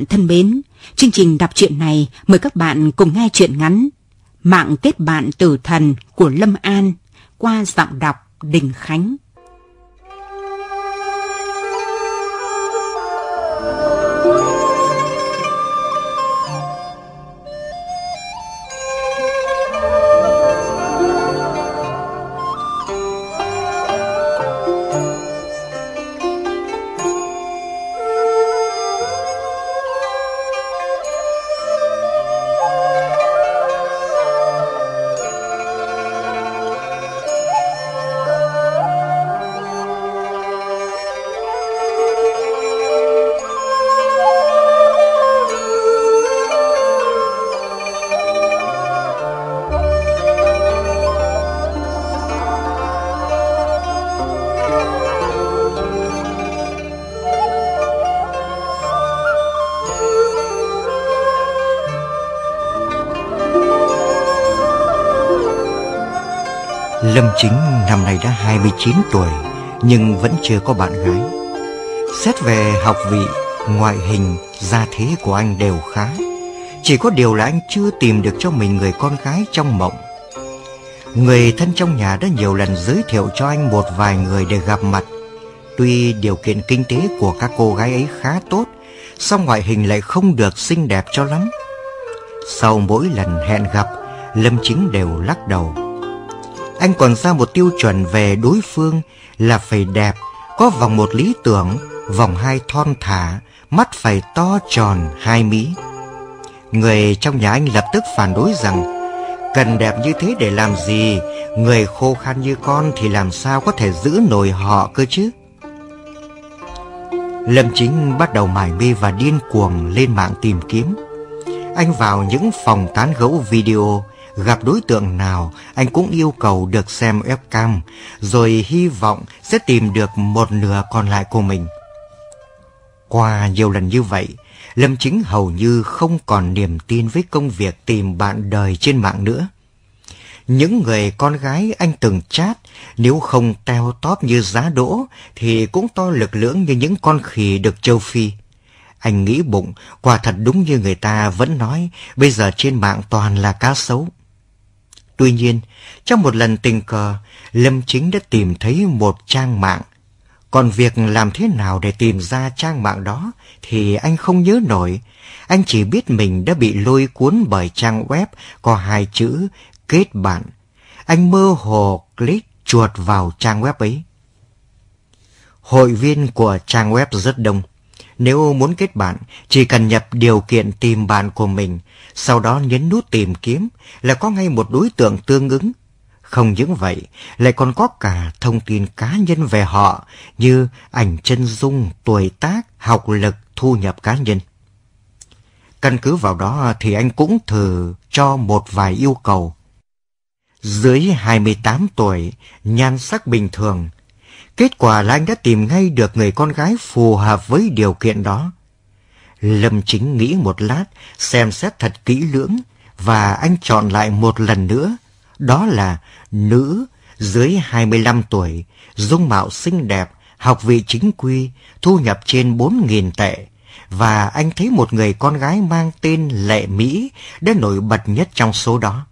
Bạn thân mến, chương trình đọc truyện này mời các bạn cùng nghe truyện ngắn Mạng kết bạn tử thần của Lâm An qua giọng đọc Đình Khánh. Lâm Chính năm nay đã 29 tuổi nhưng vẫn chưa có bạn gái. Xét về học vị, ngoại hình, gia thế của anh đều khá. Chỉ có điều là anh chưa tìm được cho mình người con gái trong mộng. Người thân trong nhà đã nhiều lần giới thiệu cho anh một vài người để gặp mặt. Tuy điều kiện kinh tế của các cô gái ấy khá tốt, song ngoại hình lại không được xinh đẹp cho lắm. Sau mỗi lần hẹn gặp, Lâm Chính đều lắc đầu. Anh còn ra một tiêu chuẩn về đối phương là phải đẹp, có vòng một lý tưởng, vòng hai thon thả, mắt phải to tròn hai mí. Người trong nhà anh lập tức phản đối rằng cần đẹp như thế để làm gì, người khô khan như con thì làm sao có thể giữ nổi họ cơ chứ. Lâm Chính bắt đầu mải mê và điên cuồng lên mạng tìm kiếm. Anh vào những phòng tán gẫu video, gặp đối tượng nào anh cũng yêu cầu được xem webcam, rồi hy vọng sẽ tìm được một nửa còn lại của mình. Qua nhiều lần như vậy, Lâm Chính hầu như không còn niềm tin với công việc tìm bạn đời trên mạng nữa. Những người con gái anh từng chat, nếu không teo tóp như giá đỗ, thì cũng to lực lưỡng như những con khỉ được châu Phi. Anh nghĩ bụng, quả thật đúng như người ta vẫn nói, bây giờ trên mạng toàn là cá sấu. Tuy nhiên, trong một lần tình cờ, Lâm Chính đã tìm thấy một trang mạng. Còn việc làm thế nào để tìm ra trang mạng đó thì anh không nhớ nổi. Anh chỉ biết mình đã bị lôi cuốn bởi trang web có hai chữ kết bạn. Anh mơ hồ click chuột vào trang web ấy. Hội viên của trang web rất đông. Nếu muốn kết bạn, chỉ cần nhập điều kiện tìm bạn của mình, sau đó nhấn nút tìm kiếm là có ngay một đối tượng tương ứng. Không những vậy, lại còn có cả thông tin cá nhân về họ như ảnh chân dung, tuổi tác, học lực, thu nhập cá nhân. Căn cứ vào đó thì anh cũng thử cho một vài yêu cầu. Dưới 28 tuổi, nhan sắc bình thường, Kết quả là anh đã tìm ngay được người con gái phù hợp với điều kiện đó. Lâm Chính nghĩ một lát, xem xét thật kỹ lưỡng, và anh chọn lại một lần nữa. Đó là nữ dưới 25 tuổi, dung mạo xinh đẹp, học vị chính quy, thu nhập trên 4.000 tệ. Và anh thấy một người con gái mang tên Lệ Mỹ đã nổi bật nhất trong số đó.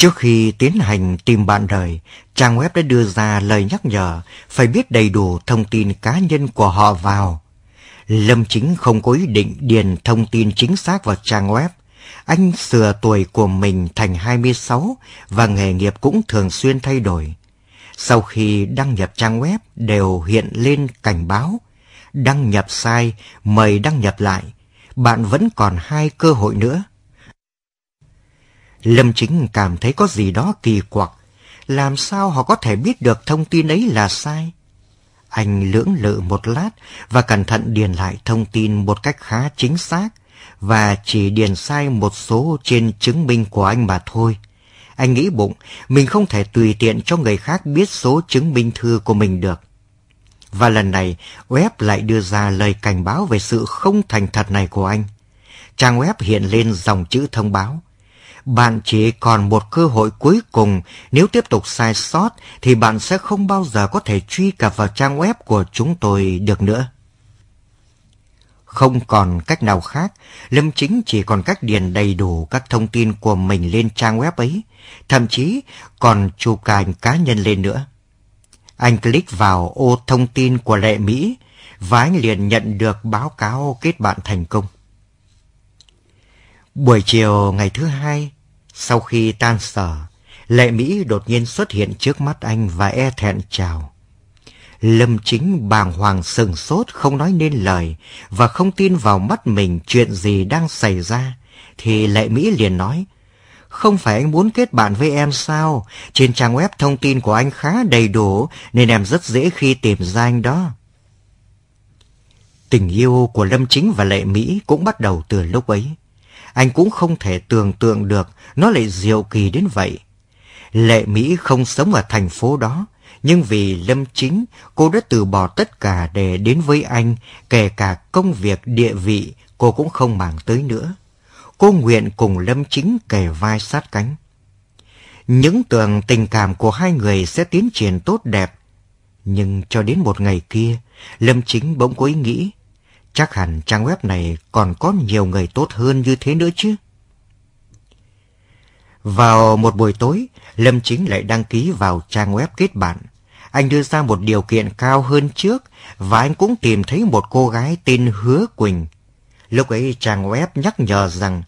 Trước khi tiến hành tìm bạn đời, trang web đã đưa ra lời nhắc nhở phải biết đầy đủ thông tin cá nhân của họ vào. Lâm Chính không có ý định điền thông tin chính xác vào trang web, anh sửa tuổi của mình thành 26 và nghề nghiệp cũng thường xuyên thay đổi. Sau khi đăng nhập trang web đều hiện lên cảnh báo. Đăng nhập sai, mời đăng nhập lại. Bạn vẫn còn hai cơ hội nữa. Lâm Chính cảm thấy có gì đó kỳ quặc. Làm sao họ có thể biết được thông tin ấy là sai? Anh lưỡng lự một lát và cẩn thận điền lại thông tin một cách khá chính xác và chỉ điền sai một số trên chứng minh của anh mà thôi. Anh nghĩ bụng mình không thể tùy tiện cho người khác biết số chứng minh thư của mình được. Và lần này, web lại đưa ra lời cảnh báo về sự không thành thật này của anh. Trang web hiện lên dòng chữ thông báo. Bạn chỉ còn một cơ hội cuối cùng, nếu tiếp tục sai sót thì bạn sẽ không bao giờ có thể truy cập vào trang web của chúng tôi được nữa. Không còn cách nào khác, Lâm Chính chỉ còn cách điền đầy đủ các thông tin của mình lên trang web ấy, thậm chí còn chụp ảnh cá nhân lên nữa. Anh click vào ô thông tin của Lệ Mỹ và anh liền nhận được báo cáo kết bạn thành công. Buổi chiều ngày thứ hai, sau khi tan sở, Lệ Mỹ đột nhiên xuất hiện trước mắt anh và e thẹn chào. Lâm Chính bàng hoàng sừng sốt không nói nên lời và không tin vào mắt mình chuyện gì đang xảy ra. Thì Lệ Mỹ liền nói, không phải anh muốn kết bạn với em sao? Trên trang web thông tin của anh khá đầy đủ nên em rất dễ khi tìm ra anh đó. Tình yêu của Lâm Chính và Lệ Mỹ cũng bắt đầu từ lúc ấy. Anh cũng không thể tưởng tượng được nó lại diệu kỳ đến vậy. Lệ Mỹ không sống ở thành phố đó, nhưng vì Lâm Chính, cô đã từ bỏ tất cả để đến với anh, kể cả công việc địa vị cô cũng không màng tới nữa. Cô nguyện cùng Lâm Chính kề vai sát cánh. Những tưởng tình cảm của hai người sẽ tiến triển tốt đẹp. Nhưng cho đến một ngày kia, Lâm Chính bỗng có ý nghĩ, chắc hẳn trang web này còn có nhiều người tốt hơn như thế nữa chứ. Vào một buổi tối, Lâm Chính lại đăng ký vào trang web kết bạn. Anh đưa ra một điều kiện cao hơn trước và anh cũng tìm thấy một cô gái tên Hứa Quỳnh. Lúc ấy trang web nhắc nhở rằng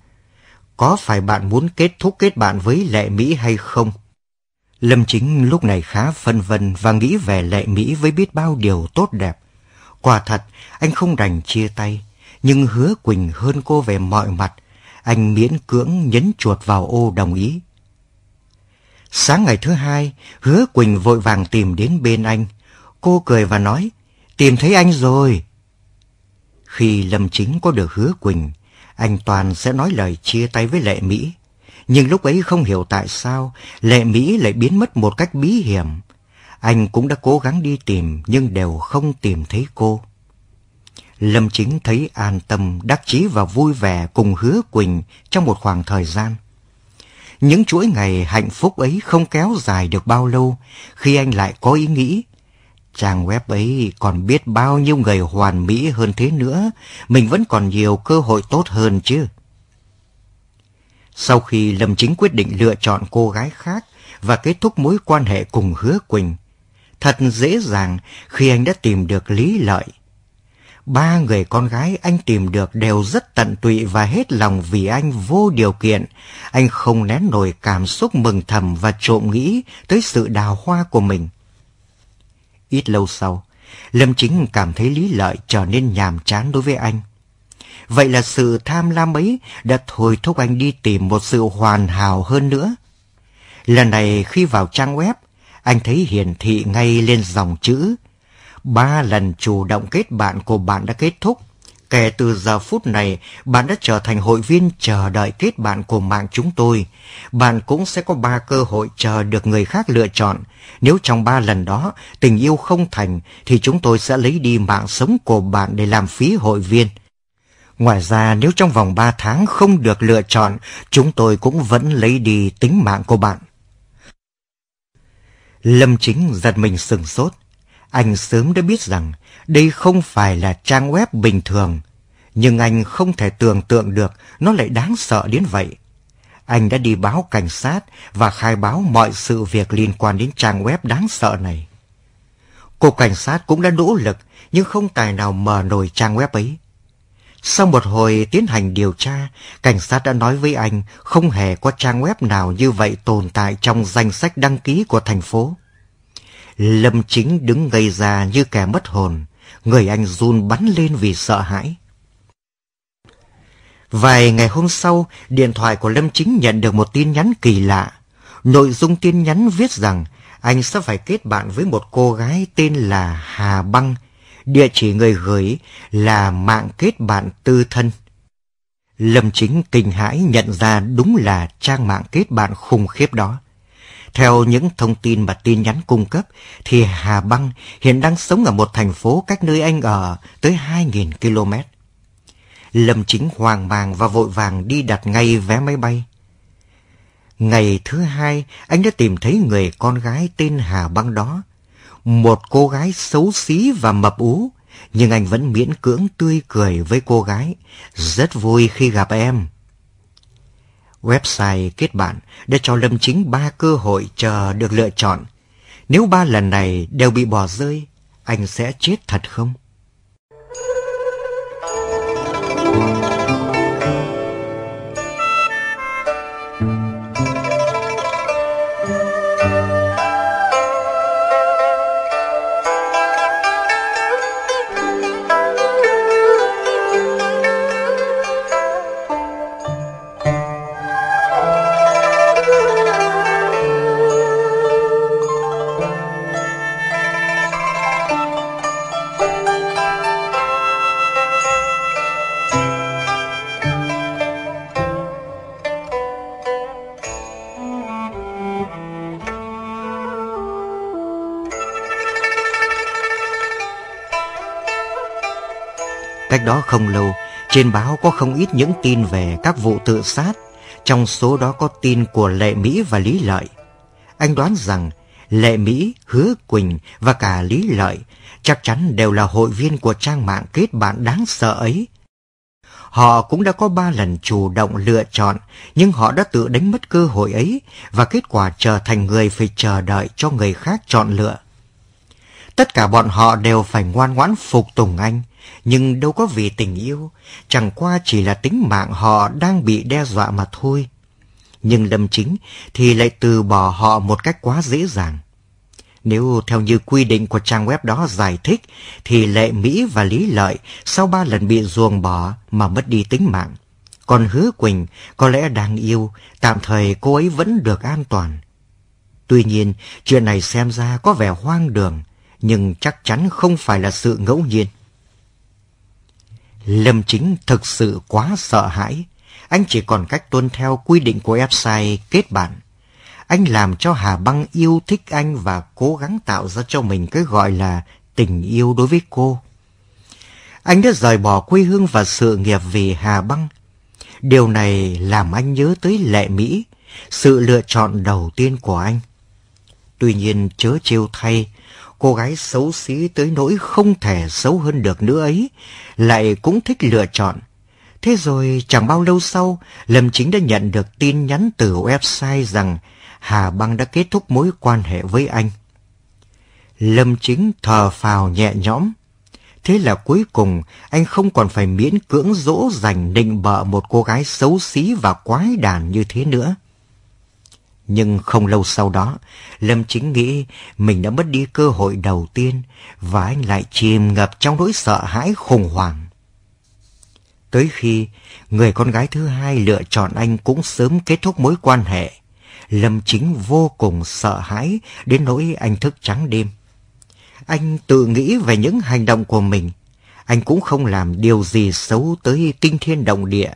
có phải bạn muốn kết thúc kết bạn với Lệ Mỹ hay không? Lâm Chính lúc này khá phân vân và nghĩ về Lệ Mỹ với biết bao điều tốt đẹp. Quả thật, anh không đành chia tay, nhưng hứa Quỳnh hơn cô về mọi mặt. Anh miễn cưỡng nhấn chuột vào ô đồng ý. Sáng ngày thứ hai, hứa Quỳnh vội vàng tìm đến bên anh. Cô cười và nói, tìm thấy anh rồi. Khi Lâm Chính có được hứa Quỳnh, anh Toàn sẽ nói lời chia tay với Lệ Mỹ. Nhưng lúc ấy không hiểu tại sao Lệ Mỹ lại biến mất một cách bí hiểm. Anh cũng đã cố gắng đi tìm nhưng đều không tìm thấy cô. Lâm Chính thấy an tâm, đắc chí và vui vẻ cùng hứa Quỳnh trong một khoảng thời gian. Những chuỗi ngày hạnh phúc ấy không kéo dài được bao lâu khi anh lại có ý nghĩ. Trang web ấy còn biết bao nhiêu người hoàn mỹ hơn thế nữa, mình vẫn còn nhiều cơ hội tốt hơn chứ. Sau khi Lâm Chính quyết định lựa chọn cô gái khác và kết thúc mối quan hệ cùng Hứa Quỳnh, thật dễ dàng khi anh đã tìm được lý lợi Ba người con gái anh tìm được đều rất tận tụy và hết lòng vì anh vô điều kiện. Anh không nén nổi cảm xúc mừng thầm và trộm nghĩ tới sự đào hoa của mình. Ít lâu sau, Lâm Chính cảm thấy lý lợi trở nên nhàm chán đối với anh. Vậy là sự tham lam ấy đã thôi thúc anh đi tìm một sự hoàn hảo hơn nữa. Lần này khi vào trang web, anh thấy hiển thị ngay lên dòng chữ Ba lần chủ động kết bạn của bạn đã kết thúc. Kể từ giờ phút này, bạn đã trở thành hội viên chờ đợi kết bạn của mạng chúng tôi. Bạn cũng sẽ có ba cơ hội chờ được người khác lựa chọn. Nếu trong ba lần đó tình yêu không thành, thì chúng tôi sẽ lấy đi mạng sống của bạn để làm phí hội viên. Ngoài ra, nếu trong vòng ba tháng không được lựa chọn, chúng tôi cũng vẫn lấy đi tính mạng của bạn. Lâm Chính giật mình sừng sốt. Anh sớm đã biết rằng đây không phải là trang web bình thường, nhưng anh không thể tưởng tượng được nó lại đáng sợ đến vậy. Anh đã đi báo cảnh sát và khai báo mọi sự việc liên quan đến trang web đáng sợ này. Cục cảnh sát cũng đã nỗ lực nhưng không tài nào mở nổi trang web ấy. Sau một hồi tiến hành điều tra, cảnh sát đã nói với anh không hề có trang web nào như vậy tồn tại trong danh sách đăng ký của thành phố. Lâm Chính đứng ngây ra như kẻ mất hồn, người anh run bắn lên vì sợ hãi. Vài ngày hôm sau, điện thoại của Lâm Chính nhận được một tin nhắn kỳ lạ. Nội dung tin nhắn viết rằng anh sẽ phải kết bạn với một cô gái tên là Hà Băng. Địa chỉ người gửi là mạng kết bạn tư thân. Lâm Chính kinh hãi nhận ra đúng là trang mạng kết bạn khủng khiếp đó. Theo những thông tin mà tin nhắn cung cấp, thì Hà Băng hiện đang sống ở một thành phố cách nơi anh ở tới 2.000 km. Lâm Chính hoang mang và vội vàng đi đặt ngay vé máy bay. Ngày thứ hai, anh đã tìm thấy người con gái tên Hà Băng đó. Một cô gái xấu xí và mập ú, nhưng anh vẫn miễn cưỡng tươi cười với cô gái. Rất vui khi gặp em. Website kết bạn đã cho Lâm Chính ba cơ hội chờ được lựa chọn. Nếu ba lần này đều bị bỏ rơi, anh sẽ chết thật không? Đó không lâu, trên báo có không ít những tin về các vụ tự sát, trong số đó có tin của Lệ Mỹ và Lý Lợi. Anh đoán rằng Lệ Mỹ, Hứa Quỳnh và cả Lý Lợi chắc chắn đều là hội viên của trang mạng kết bạn đáng sợ ấy. Họ cũng đã có ba lần chủ động lựa chọn, nhưng họ đã tự đánh mất cơ hội ấy và kết quả trở thành người phải chờ đợi cho người khác chọn lựa. Tất cả bọn họ đều phải ngoan ngoãn phục tùng anh, nhưng đâu có vì tình yêu, chẳng qua chỉ là tính mạng họ đang bị đe dọa mà thôi. Nhưng Lâm Chính thì lại từ bỏ họ một cách quá dễ dàng. Nếu theo như quy định của trang web đó giải thích, thì Lệ Mỹ và Lý Lợi sau ba lần bị ruồng bỏ mà mất đi tính mạng. Còn Hứa Quỳnh có lẽ đang yêu, tạm thời cô ấy vẫn được an toàn. Tuy nhiên, chuyện này xem ra có vẻ hoang đường, nhưng chắc chắn không phải là sự ngẫu nhiên. Lâm Chính thực sự quá sợ hãi. Anh chỉ còn cách tuân theo quy định của website kết bạn. Anh làm cho Hà Băng yêu thích anh và cố gắng tạo ra cho mình cái gọi là tình yêu đối với cô. Anh đã rời bỏ quê hương và sự nghiệp vì Hà Băng. Điều này làm anh nhớ tới Lệ Mỹ, sự lựa chọn đầu tiên của anh. Tuy nhiên chớ trêu thay, cô gái xấu xí tới nỗi không thể xấu hơn được nữa ấy, lại cũng thích lựa chọn. Thế rồi chẳng bao lâu sau, Lâm Chính đã nhận được tin nhắn từ website rằng Hà Băng đã kết thúc mối quan hệ với anh. Lâm Chính thờ phào nhẹ nhõm. Thế là cuối cùng anh không còn phải miễn cưỡng dỗ dành định bợ một cô gái xấu xí và quái đản như thế nữa. Nhưng không lâu sau đó, Lâm Chính nghĩ mình đã mất đi cơ hội đầu tiên và anh lại chìm ngập trong nỗi sợ hãi khủng hoảng. Tới khi người con gái thứ hai lựa chọn anh cũng sớm kết thúc mối quan hệ, Lâm Chính vô cùng sợ hãi đến nỗi anh thức trắng đêm. Anh tự nghĩ về những hành động của mình. Anh cũng không làm điều gì xấu tới kinh thiên động địa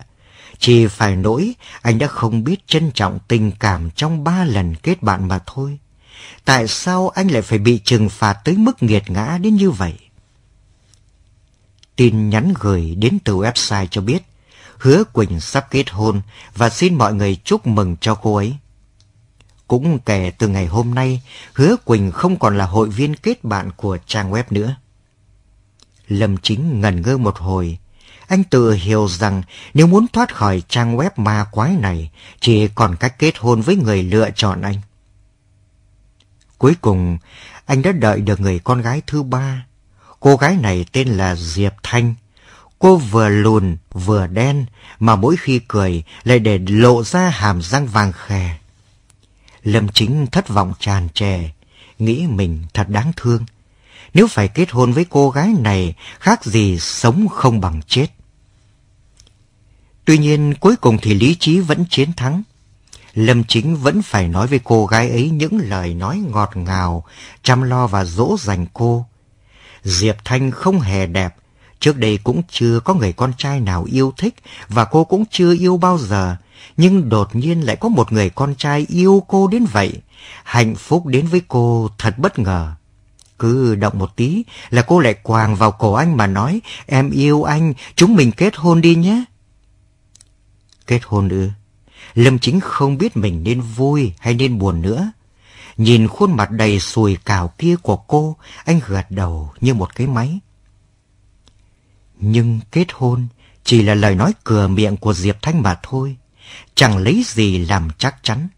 chỉ phải nỗi anh đã không biết trân trọng tình cảm trong ba lần kết bạn mà thôi. Tại sao anh lại phải bị trừng phạt tới mức nghiệt ngã đến như vậy? Tin nhắn gửi đến từ website cho biết Hứa Quỳnh sắp kết hôn và xin mọi người chúc mừng cho cô ấy. Cũng kể từ ngày hôm nay, Hứa Quỳnh không còn là hội viên kết bạn của trang web nữa. Lâm Chính ngần ngơ một hồi, anh tự hiểu rằng nếu muốn thoát khỏi trang web ma quái này, chỉ còn cách kết hôn với người lựa chọn anh. Cuối cùng, anh đã đợi được người con gái thứ ba. Cô gái này tên là Diệp Thanh. Cô vừa lùn vừa đen mà mỗi khi cười lại để lộ ra hàm răng vàng khè. Lâm Chính thất vọng tràn trề, nghĩ mình thật đáng thương. Nếu phải kết hôn với cô gái này, khác gì sống không bằng chết. Tuy nhiên cuối cùng thì lý trí vẫn chiến thắng. Lâm Chính vẫn phải nói với cô gái ấy những lời nói ngọt ngào, chăm lo và dỗ dành cô. Diệp Thanh không hề đẹp, trước đây cũng chưa có người con trai nào yêu thích và cô cũng chưa yêu bao giờ. Nhưng đột nhiên lại có một người con trai yêu cô đến vậy. Hạnh phúc đến với cô thật bất ngờ. Cứ động một tí là cô lại quàng vào cổ anh mà nói Em yêu anh, chúng mình kết hôn đi nhé. Kết hôn ư? Lâm Chính không biết mình nên vui hay nên buồn nữa. Nhìn khuôn mặt đầy sùi cào kia của cô, anh gật đầu như một cái máy. Nhưng kết hôn chỉ là lời nói cửa miệng của Diệp Thanh mà thôi, chẳng lấy gì làm chắc chắn.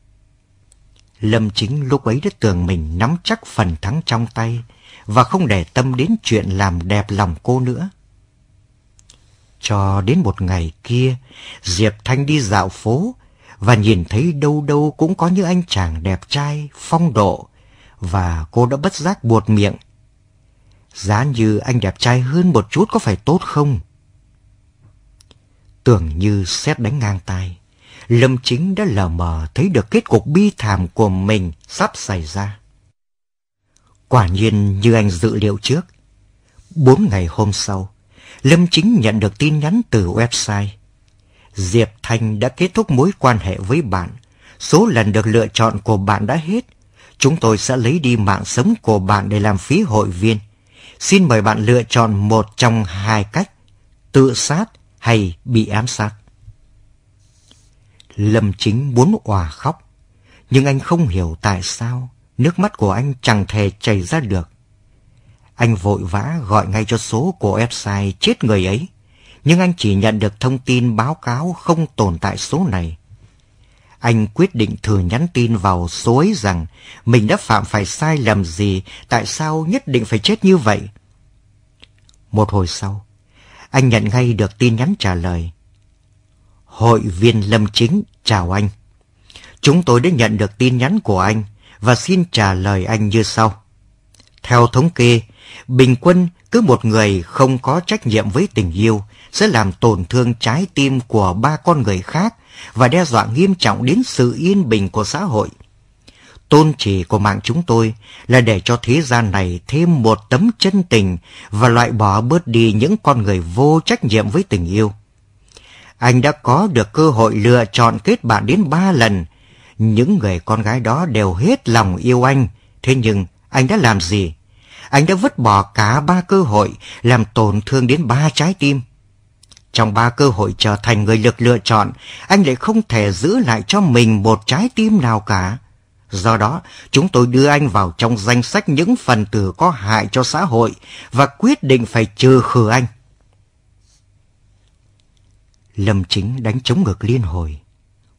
Lâm Chính lúc ấy đã tưởng mình nắm chắc phần thắng trong tay và không để tâm đến chuyện làm đẹp lòng cô nữa. Cho đến một ngày kia, Diệp Thanh đi dạo phố và nhìn thấy đâu đâu cũng có những anh chàng đẹp trai, phong độ và cô đã bất giác buột miệng. Giá như anh đẹp trai hơn một chút có phải tốt không? Tưởng như xét đánh ngang tai, Lâm Chính đã lờ mờ thấy được kết cục bi thảm của mình sắp xảy ra. Quả nhiên như anh dự liệu trước, bốn ngày hôm sau, Lâm Chính nhận được tin nhắn từ website. Diệp Thanh đã kết thúc mối quan hệ với bạn. Số lần được lựa chọn của bạn đã hết. Chúng tôi sẽ lấy đi mạng sống của bạn để làm phí hội viên. Xin mời bạn lựa chọn một trong hai cách, tự sát hay bị ám sát. Lâm Chính muốn òa khóc, nhưng anh không hiểu tại sao nước mắt của anh chẳng thể chảy ra được. Anh vội vã gọi ngay cho số của website chết người ấy, nhưng anh chỉ nhận được thông tin báo cáo không tồn tại số này. Anh quyết định thừa nhắn tin vào số ấy rằng mình đã phạm phải sai lầm gì, tại sao nhất định phải chết như vậy. Một hồi sau, anh nhận ngay được tin nhắn trả lời. Hội viên Lâm Chính chào anh. Chúng tôi đã nhận được tin nhắn của anh và xin trả lời anh như sau. Theo thống kê, bình quân cứ một người không có trách nhiệm với tình yêu sẽ làm tổn thương trái tim của ba con người khác và đe dọa nghiêm trọng đến sự yên bình của xã hội. Tôn chỉ của mạng chúng tôi là để cho thế gian này thêm một tấm chân tình và loại bỏ bớt đi những con người vô trách nhiệm với tình yêu. Anh đã có được cơ hội lựa chọn kết bạn đến ba lần. Những người con gái đó đều hết lòng yêu anh. Thế nhưng anh đã làm gì? Anh đã vứt bỏ cả ba cơ hội làm tổn thương đến ba trái tim. Trong ba cơ hội trở thành người được lựa chọn, anh lại không thể giữ lại cho mình một trái tim nào cả. Do đó, chúng tôi đưa anh vào trong danh sách những phần tử có hại cho xã hội và quyết định phải trừ khử anh. Lâm Chính đánh chống ngực liên hồi.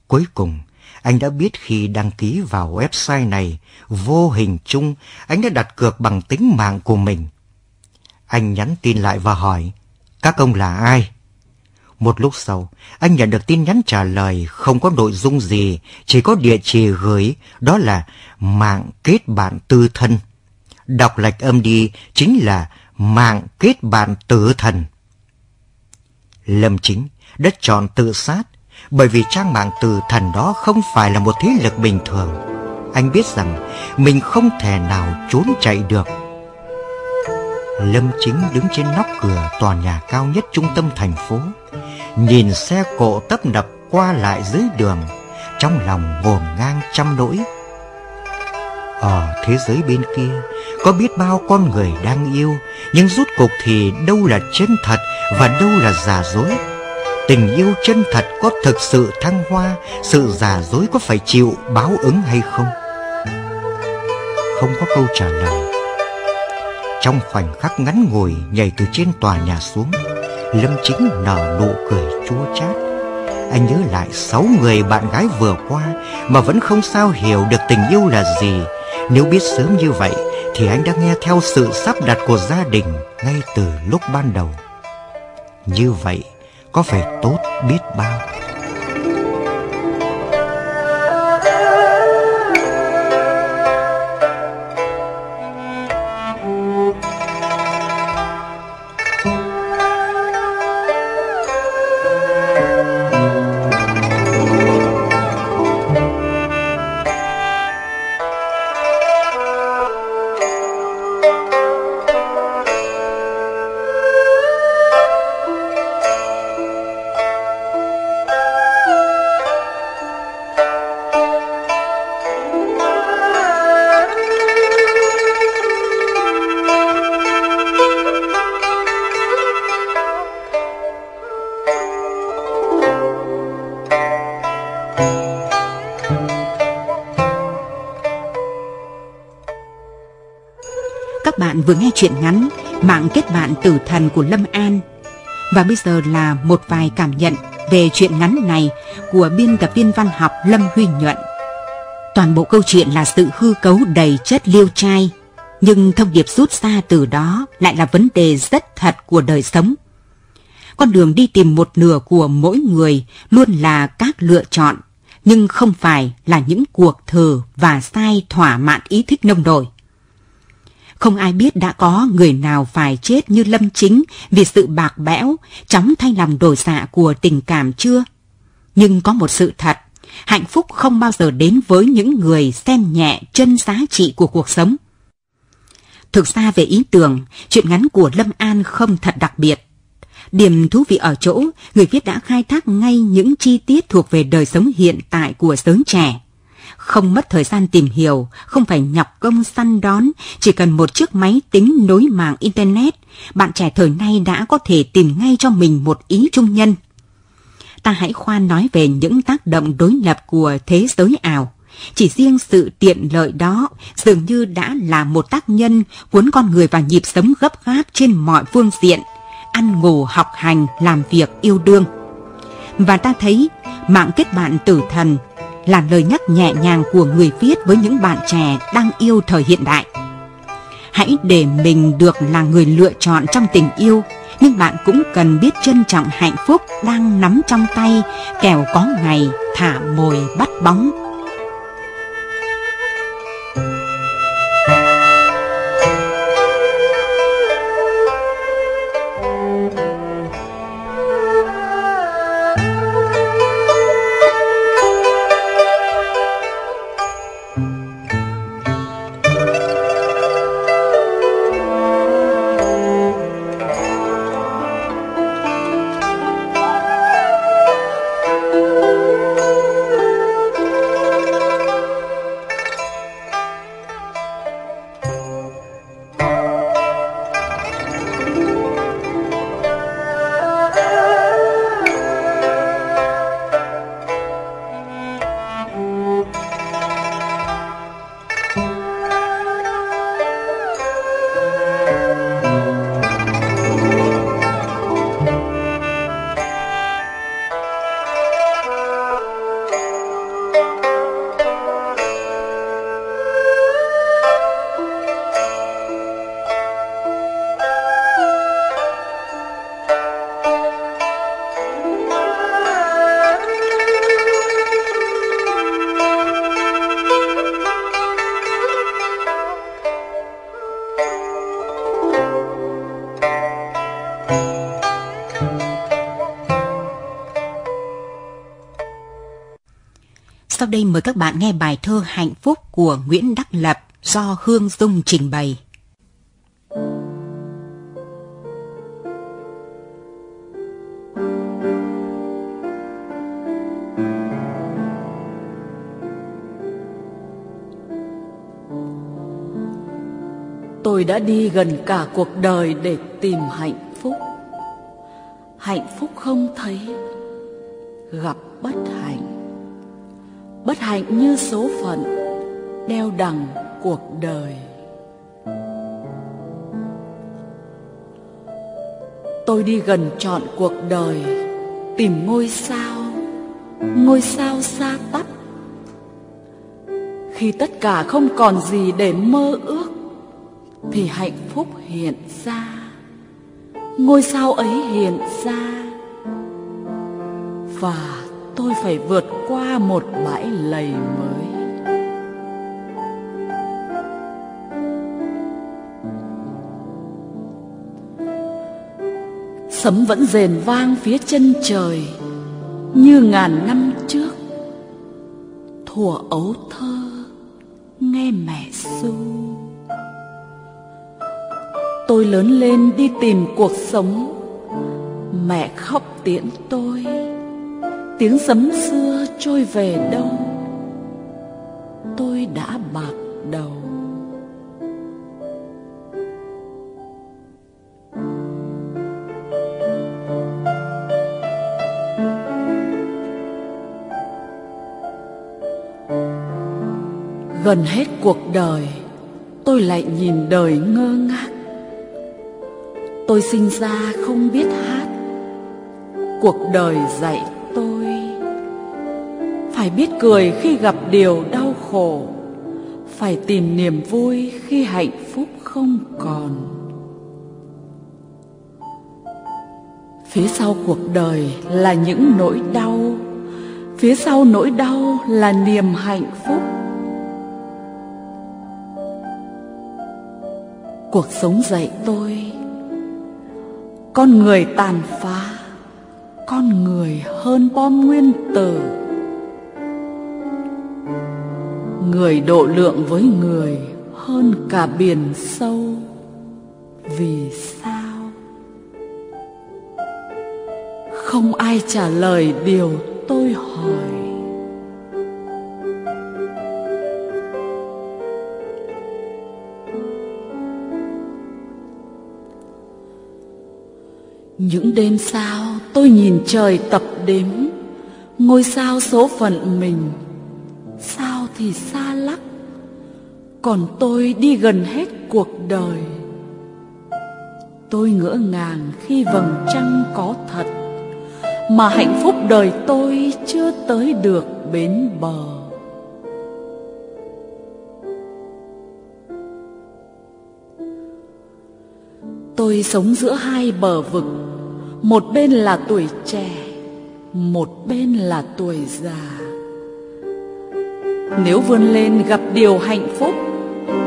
Cuối cùng, anh đã biết khi đăng ký vào website này, vô hình chung anh đã đặt cược bằng tính mạng của mình. Anh nhắn tin lại và hỏi, các ông là ai? Một lúc sau, anh nhận được tin nhắn trả lời không có nội dung gì, chỉ có địa chỉ gửi, đó là mạng kết bạn tư thân. Đọc lệch âm đi chính là mạng kết bạn tử thần. Lâm Chính đã chọn tự sát bởi vì trang mạng từ thần đó không phải là một thế lực bình thường. Anh biết rằng mình không thể nào trốn chạy được. Lâm Chính đứng trên nóc cửa tòa nhà cao nhất trung tâm thành phố nhìn xe cộ tấp nập qua lại dưới đường, trong lòng ngổn ngang trăm nỗi. Ở thế giới bên kia, có biết bao con người đang yêu, nhưng rút cuộc thì đâu là chân thật và đâu là giả dối. Tình yêu chân thật có thực sự thăng hoa, sự giả dối có phải chịu báo ứng hay không? Không có câu trả lời. Trong khoảnh khắc ngắn ngủi nhảy từ trên tòa nhà xuống, Lâm Chính nở nụ cười chua chát. Anh nhớ lại sáu người bạn gái vừa qua mà vẫn không sao hiểu được tình yêu là gì. Nếu biết sớm như vậy thì anh đã nghe theo sự sắp đặt của gia đình ngay từ lúc ban đầu. Như vậy có phải tốt biết bao? Bạn vừa nghe chuyện ngắn Mạng kết bạn tử thần của Lâm An. Và bây giờ là một vài cảm nhận về chuyện ngắn này của biên tập viên văn học Lâm Huy Nhuận. Toàn bộ câu chuyện là sự hư cấu đầy chất liêu trai, nhưng thông điệp rút ra từ đó lại là vấn đề rất thật của đời sống. Con đường đi tìm một nửa của mỗi người luôn là các lựa chọn, nhưng không phải là những cuộc thử và sai thỏa mãn ý thích nông nổi. Không ai biết đã có người nào phải chết như Lâm Chính vì sự bạc bẽo, chóng thay lòng đổi dạ của tình cảm chưa? Nhưng có một sự thật, hạnh phúc không bao giờ đến với những người xem nhẹ chân giá trị của cuộc sống. Thực ra về ý tưởng, chuyện ngắn của Lâm An không thật đặc biệt. Điểm thú vị ở chỗ, người viết đã khai thác ngay những chi tiết thuộc về đời sống hiện tại của giới trẻ không mất thời gian tìm hiểu, không phải nhọc công săn đón, chỉ cần một chiếc máy tính nối mạng Internet, bạn trẻ thời nay đã có thể tìm ngay cho mình một ý trung nhân. Ta hãy khoan nói về những tác động đối lập của thế giới ảo. Chỉ riêng sự tiện lợi đó dường như đã là một tác nhân cuốn con người vào nhịp sống gấp gáp trên mọi phương diện, ăn ngủ, học hành, làm việc, yêu đương. Và ta thấy mạng kết bạn tử thần là lời nhắc nhẹ nhàng của người viết với những bạn trẻ đang yêu thời hiện đại. Hãy để mình được là người lựa chọn trong tình yêu, nhưng bạn cũng cần biết trân trọng hạnh phúc đang nắm trong tay, kẻo có ngày thả mồi bắt bóng. Các bạn nghe bài thơ Hạnh phúc của Nguyễn Đắc Lập do Hương Dung trình bày. Tôi đã đi gần cả cuộc đời để tìm hạnh phúc. Hạnh phúc không thấy, gặp bất hạnh bất hạnh như số phận, đeo đằng cuộc đời. Tôi đi gần trọn cuộc đời, tìm ngôi sao ngôi sao xa tắt. Khi tất cả không còn gì để mơ ước, thì hạnh phúc hiện ra. Ngôi sao ấy hiện ra. Và tôi phải vượt qua một bãi lầy mới. Sấm vẫn rền vang phía chân trời, như ngàn năm trước. Thủa ấu thơ, nghe mẹ su. Tôi lớn lên đi tìm cuộc sống, mẹ khóc tiễn tôi tiếng sấm xưa trôi về đâu tôi đã bạc đầu. Gần hết cuộc đời, tôi lại nhìn đời ngơ ngác. Tôi sinh ra không biết hát. Cuộc đời dạy phải biết cười khi gặp điều đau khổ. Phải tìm niềm vui khi hạnh phúc không còn. Phía sau cuộc đời là những nỗi đau. Phía sau nỗi đau là niềm hạnh phúc. Cuộc sống dạy tôi, con người tàn phá, con người hơn bom nguyên tử. Người độ lượng với người hơn cả biển sâu. Vì sao? Không ai trả lời điều tôi hỏi. Những đêm sao tôi nhìn trời tập đếm, ngôi sao số phận mình thì xa lắc. Còn tôi đi gần hết cuộc đời. Tôi ngỡ ngàng khi vầng trăng có thật, mà hạnh phúc đời tôi chưa tới được bến bờ. Tôi sống giữa hai bờ vực, một bên là tuổi trẻ, một bên là tuổi già nếu vươn lên gặp điều hạnh phúc,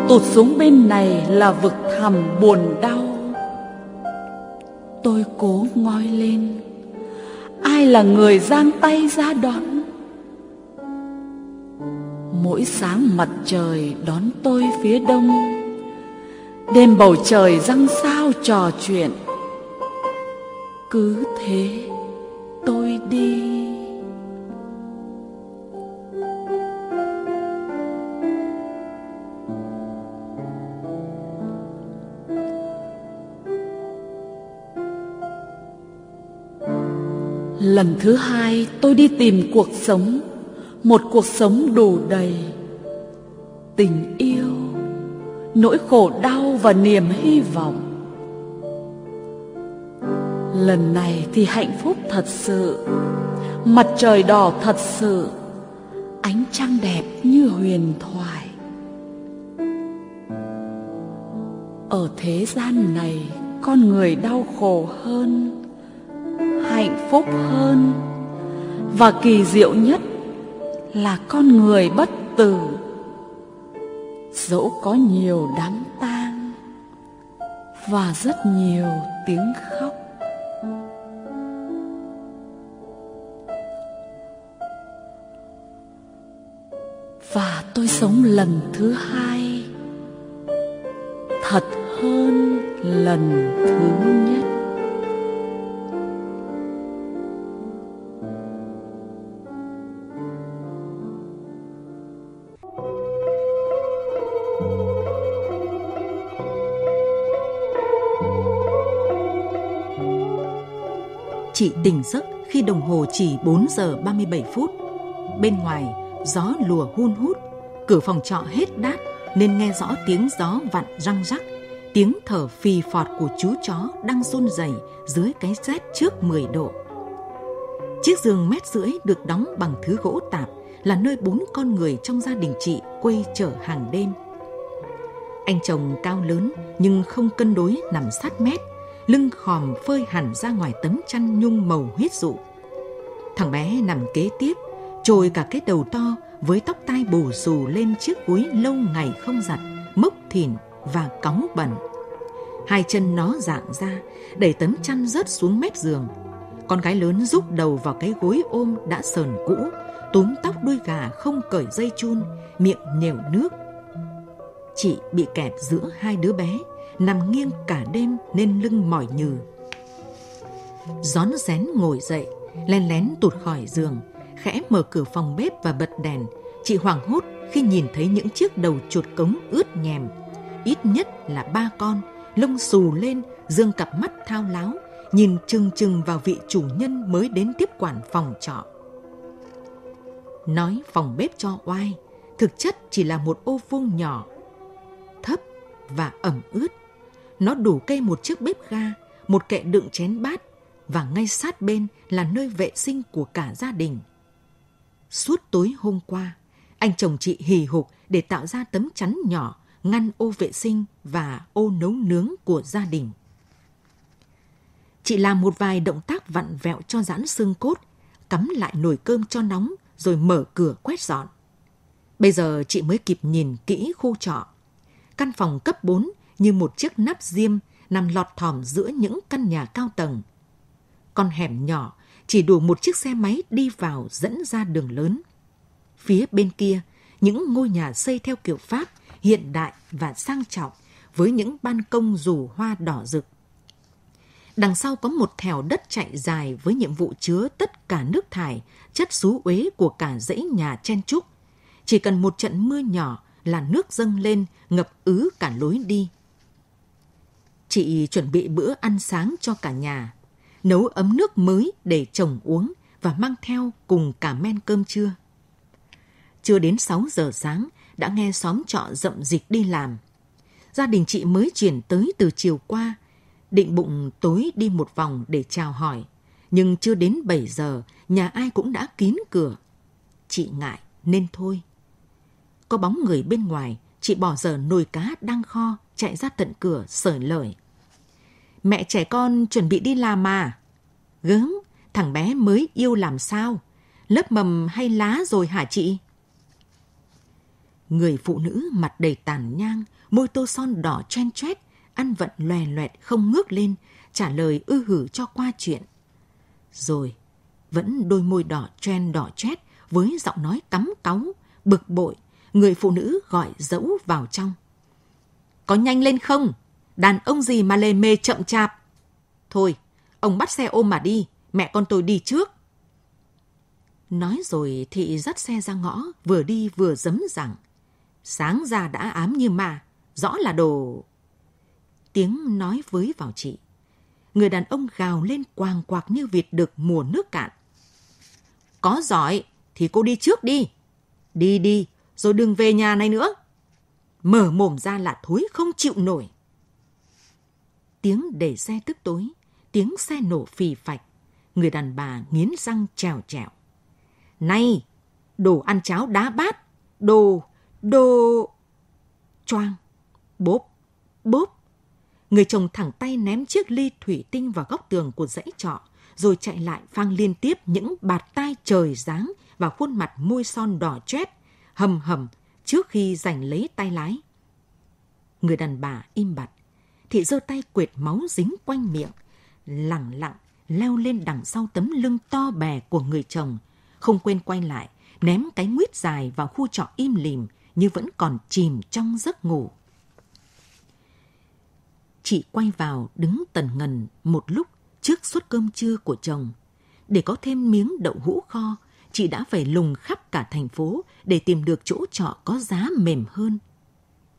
tụt xuống bên này là vực thẳm buồn đau. Tôi cố ngoi lên. Ai là người giang tay ra đón? Mỗi sáng mặt trời đón tôi phía đông. Đêm bầu trời răng sao trò chuyện. Cứ thế tôi đi. Lần thứ hai tôi đi tìm cuộc sống, một cuộc sống đủ đầy tình yêu, nỗi khổ đau và niềm hy vọng. Lần này thì hạnh phúc thật sự, mặt trời đỏ thật sự, ánh trăng đẹp như huyền thoại. Ở thế gian này, con người đau khổ hơn hạnh phúc hơn. Và kỳ diệu nhất là con người bất tử. Dẫu có nhiều đám tang và rất nhiều tiếng khóc. Và tôi sống lần thứ hai, thật hơn lần thứ nhất. Chị tỉnh giấc khi đồng hồ chỉ 4 giờ 37 phút. Bên ngoài, gió lùa hun hút, cửa phòng trọ hết đát nên nghe rõ tiếng gió vặn răng rắc, tiếng thở phì phọt của chú chó đang run rẩy dưới cái rét trước 10 độ. Chiếc giường mét rưỡi được đóng bằng thứ gỗ tạp là nơi bốn con người trong gia đình chị quây chở hàng đêm. Anh chồng cao lớn nhưng không cân đối nằm sát mét, lưng khòm phơi hẳn ra ngoài tấm chăn nhung màu huyết dụ. Thằng bé nằm kế tiếp, trồi cả cái đầu to với tóc tai bù xù lên chiếc gối lâu ngày không giặt, mốc thìn và cóng bẩn. Hai chân nó dạng ra, đẩy tấm chăn rớt xuống mép giường. Con gái lớn rúc đầu vào cái gối ôm đã sờn cũ, túm tóc đuôi gà không cởi dây chun, miệng nhều nước. Chị bị kẹp giữa hai đứa bé, nằm nghiêng cả đêm nên lưng mỏi nhừ. Gión rén ngồi dậy, len lén tụt khỏi giường, khẽ mở cửa phòng bếp và bật đèn. Chị hoảng hốt khi nhìn thấy những chiếc đầu chuột cống ướt nhèm. Ít nhất là ba con, lông xù lên, dương cặp mắt thao láo, nhìn chừng chừng vào vị chủ nhân mới đến tiếp quản phòng trọ. Nói phòng bếp cho oai, thực chất chỉ là một ô vuông nhỏ, thấp và ẩm ướt. Nó đủ cây một chiếc bếp ga, một kệ đựng chén bát và ngay sát bên là nơi vệ sinh của cả gia đình. Suốt tối hôm qua, anh chồng chị hì hục để tạo ra tấm chắn nhỏ ngăn ô vệ sinh và ô nấu nướng của gia đình. Chị làm một vài động tác vặn vẹo cho giãn xương cốt, cắm lại nồi cơm cho nóng rồi mở cửa quét dọn. Bây giờ chị mới kịp nhìn kỹ khu trọ. Căn phòng cấp 4 như một chiếc nắp diêm nằm lọt thỏm giữa những căn nhà cao tầng. Con hẻm nhỏ chỉ đủ một chiếc xe máy đi vào dẫn ra đường lớn. Phía bên kia, những ngôi nhà xây theo kiểu Pháp hiện đại và sang trọng với những ban công rủ hoa đỏ rực. Đằng sau có một thèo đất chạy dài với nhiệm vụ chứa tất cả nước thải, chất xú uế của cả dãy nhà chen trúc. Chỉ cần một trận mưa nhỏ là nước dâng lên, ngập ứ cả lối đi. Chị chuẩn bị bữa ăn sáng cho cả nhà, nấu ấm nước mới để chồng uống và mang theo cùng cả men cơm trưa. Chưa đến 6 giờ sáng, đã nghe xóm trọ rậm dịch đi làm. Gia đình chị mới chuyển tới từ chiều qua, định bụng tối đi một vòng để chào hỏi. Nhưng chưa đến 7 giờ, nhà ai cũng đã kín cửa. Chị ngại nên thôi. Có bóng người bên ngoài, chị bỏ giờ nồi cá đang kho, chạy ra tận cửa sởi lời. Mẹ trẻ con chuẩn bị đi làm mà. Gớm, thằng bé mới yêu làm sao? Lớp mầm hay lá rồi hả chị? Người phụ nữ mặt đầy tàn nhang, môi tô son đỏ chen chét, ăn vận lòe loẹt không ngước lên, trả lời ư hử cho qua chuyện. Rồi, vẫn đôi môi đỏ chen đỏ chét với giọng nói cắm cáu, bực bội, người phụ nữ gọi dẫu vào trong. Có nhanh lên không? Đàn ông gì mà lề mê chậm chạp? Thôi, ông bắt xe ôm mà đi, mẹ con tôi đi trước. Nói rồi thị dắt xe ra ngõ, vừa đi vừa dấm rằng sáng ra đã ám như ma, rõ là đồ... Tiếng nói với vào chị. Người đàn ông gào lên quàng quạc như vịt được mùa nước cạn. Có giỏi thì cô đi trước đi. Đi đi, rồi đừng về nhà này nữa. Mở mồm ra là thối không chịu nổi. Tiếng để xe tức tối, tiếng xe nổ phì phạch. Người đàn bà nghiến răng trèo trèo. Này, đồ ăn cháo đá bát, đồ Đồ... Choang, bốp, bốp. Người chồng thẳng tay ném chiếc ly thủy tinh vào góc tường của dãy trọ, rồi chạy lại phang liên tiếp những bạt tai trời dáng và khuôn mặt môi son đỏ chét, hầm hầm trước khi giành lấy tay lái. Người đàn bà im bặt, thì giơ tay quệt máu dính quanh miệng, lặng lặng leo lên đằng sau tấm lưng to bè của người chồng, không quên quay lại, ném cái nguyết dài vào khu trọ im lìm, như vẫn còn chìm trong giấc ngủ. Chị quay vào đứng tần ngần một lúc trước suất cơm trưa của chồng. Để có thêm miếng đậu hũ kho, chị đã phải lùng khắp cả thành phố để tìm được chỗ trọ có giá mềm hơn.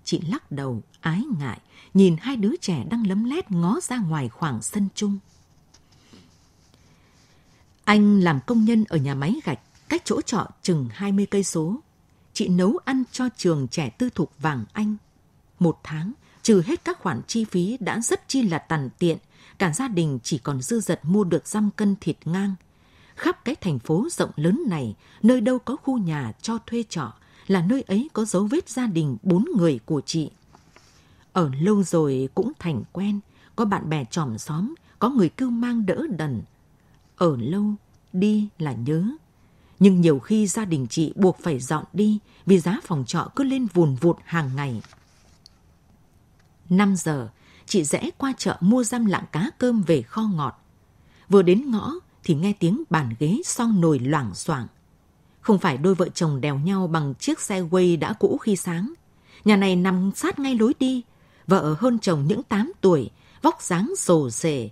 Chị lắc đầu, ái ngại, nhìn hai đứa trẻ đang lấm lét ngó ra ngoài khoảng sân chung. Anh làm công nhân ở nhà máy gạch, cách chỗ trọ chừng 20 cây số chị nấu ăn cho trường trẻ tư thục vàng anh. Một tháng, trừ hết các khoản chi phí đã rất chi là tàn tiện, cả gia đình chỉ còn dư dật mua được dăm cân thịt ngang. Khắp cái thành phố rộng lớn này, nơi đâu có khu nhà cho thuê trọ, là nơi ấy có dấu vết gia đình bốn người của chị. Ở lâu rồi cũng thành quen, có bạn bè tròm xóm, có người cưu mang đỡ đần. Ở lâu, đi là nhớ. Nhưng nhiều khi gia đình chị buộc phải dọn đi vì giá phòng trọ cứ lên vùn vụt hàng ngày. 5 giờ, chị rẽ qua chợ mua răm lạng cá cơm về kho ngọt. Vừa đến ngõ thì nghe tiếng bàn ghế song nồi loảng xoảng. Không phải đôi vợ chồng đèo nhau bằng chiếc xe quay đã cũ khi sáng. Nhà này nằm sát ngay lối đi. Vợ hơn chồng những 8 tuổi, vóc dáng rồ rề.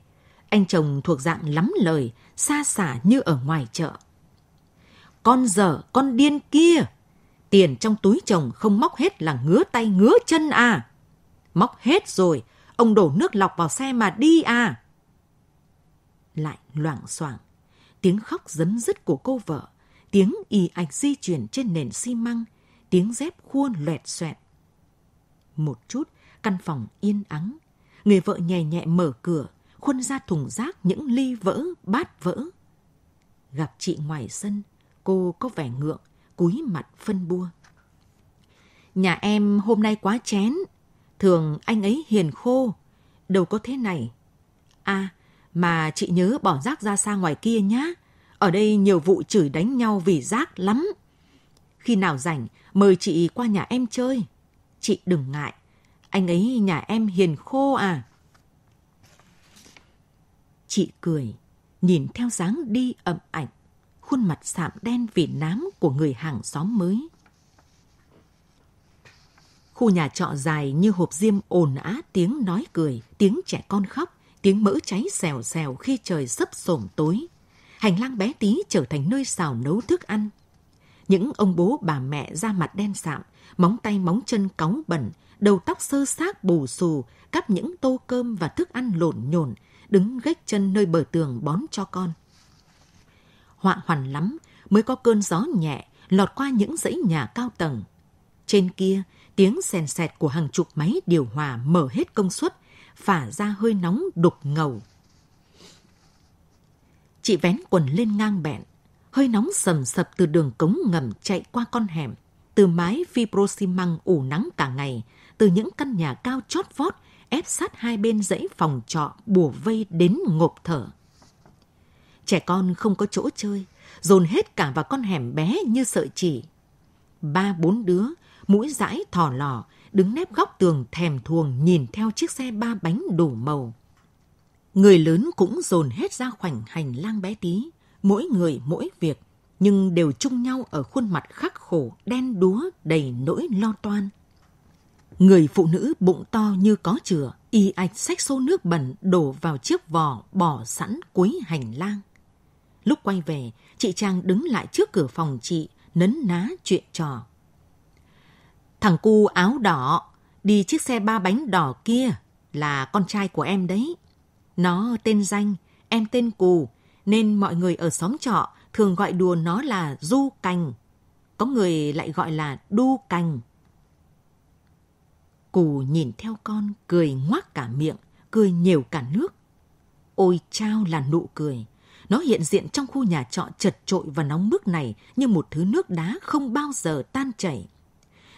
Anh chồng thuộc dạng lắm lời, xa xả như ở ngoài chợ. Con dở, con điên kia! Tiền trong túi chồng không móc hết là ngứa tay ngứa chân à! Móc hết rồi, ông đổ nước lọc vào xe mà đi à! Lại loảng xoảng, tiếng khóc dấn dứt của cô vợ, tiếng y ạch di chuyển trên nền xi măng, tiếng dép khuôn loẹt xoẹt. Một chút, căn phòng yên ắng. Người vợ nhẹ nhẹ mở cửa, khuân ra thùng rác những ly vỡ, bát vỡ. Gặp chị ngoài sân, cô có vẻ ngượng, cúi mặt phân bua. Nhà em hôm nay quá chén, thường anh ấy hiền khô, đâu có thế này. À, mà chị nhớ bỏ rác ra xa ngoài kia nhá. Ở đây nhiều vụ chửi đánh nhau vì rác lắm. Khi nào rảnh, mời chị qua nhà em chơi. Chị đừng ngại, anh ấy nhà em hiền khô à. Chị cười, nhìn theo dáng đi ậm ảnh, khuôn mặt sạm đen vì nám của người hàng xóm mới. Khu nhà trọ dài như hộp diêm ồn á tiếng nói cười, tiếng trẻ con khóc, tiếng mỡ cháy xèo xèo khi trời sấp sổm tối. Hành lang bé tí trở thành nơi xào nấu thức ăn. Những ông bố bà mẹ da mặt đen sạm, móng tay móng chân cáu bẩn, đầu tóc sơ xác bù xù, cắp những tô cơm và thức ăn lộn nhổn đứng gách chân nơi bờ tường bón cho con. Họa hoàn lắm mới có cơn gió nhẹ lọt qua những dãy nhà cao tầng. Trên kia, tiếng sèn sẹt của hàng chục máy điều hòa mở hết công suất, phả ra hơi nóng đục ngầu. Chị vén quần lên ngang bẹn, hơi nóng sầm sập từ đường cống ngầm chạy qua con hẻm, từ mái fibro xi măng ủ nắng cả ngày, từ những căn nhà cao chót vót ép sát hai bên dãy phòng trọ bùa vây đến ngộp thở. Trẻ con không có chỗ chơi, dồn hết cả vào con hẻm bé như sợi chỉ. Ba bốn đứa, mũi dãi thò lò, đứng nép góc tường thèm thuồng nhìn theo chiếc xe ba bánh đủ màu. Người lớn cũng dồn hết ra khoảnh hành lang bé tí, mỗi người mỗi việc, nhưng đều chung nhau ở khuôn mặt khắc khổ, đen đúa, đầy nỗi lo toan. Người phụ nữ bụng to như có chừa, y ạch xách xô nước bẩn đổ vào chiếc vò bỏ sẵn cuối hành lang. Lúc quay về, chị Trang đứng lại trước cửa phòng chị, nấn ná chuyện trò. Thằng cu áo đỏ, đi chiếc xe ba bánh đỏ kia, là con trai của em đấy. Nó tên danh, em tên Cù, nên mọi người ở xóm trọ thường gọi đùa nó là Du Cành. Có người lại gọi là Đu Cành. Cù nhìn theo con, cười ngoác cả miệng, cười nhiều cả nước. Ôi trao là nụ cười. Nó hiện diện trong khu nhà trọ chật trội và nóng bức này như một thứ nước đá không bao giờ tan chảy.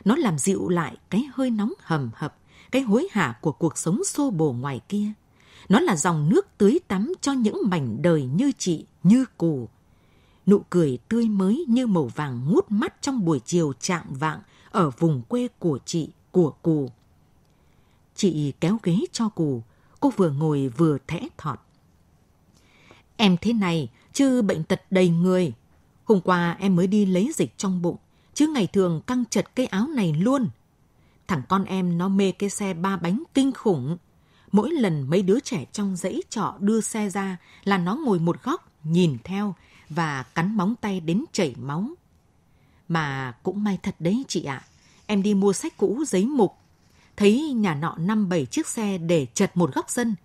Nó làm dịu lại cái hơi nóng hầm hập, cái hối hả của cuộc sống xô bồ ngoài kia. Nó là dòng nước tưới tắm cho những mảnh đời như chị, như cù. Nụ cười tươi mới như màu vàng ngút mắt trong buổi chiều chạm vạng ở vùng quê của chị, của cù. Chị kéo ghế cho cù, cô vừa ngồi vừa thẽ thọt. Em thế này, chứ bệnh tật đầy người. Hôm qua em mới đi lấy dịch trong bụng, chứ ngày thường căng chật cái áo này luôn. Thằng con em nó mê cái xe ba bánh kinh khủng. Mỗi lần mấy đứa trẻ trong dãy trọ đưa xe ra là nó ngồi một góc, nhìn theo và cắn móng tay đến chảy máu. Mà cũng may thật đấy chị ạ. Em đi mua sách cũ giấy mục. Thấy nhà nọ năm bảy chiếc xe để chật một góc sân.